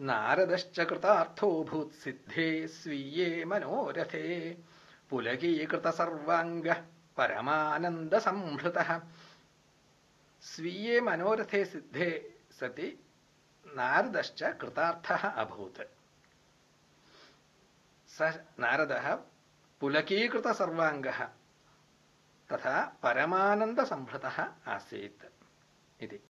नारदश्च कृतार्थोऽभूत् सिद्धे स्वीये मनोरथे। पुलकीकृतसर्वाङ्गः परमानन्दसंहृतः। स्वीये मनोरथे सिद्धे सति नारदश्च कृतार्थः अभूत्। स नारदः पुलकीकृतसर्वाङ्गः तथा परमानन्दसंहृतः आसीत् इति।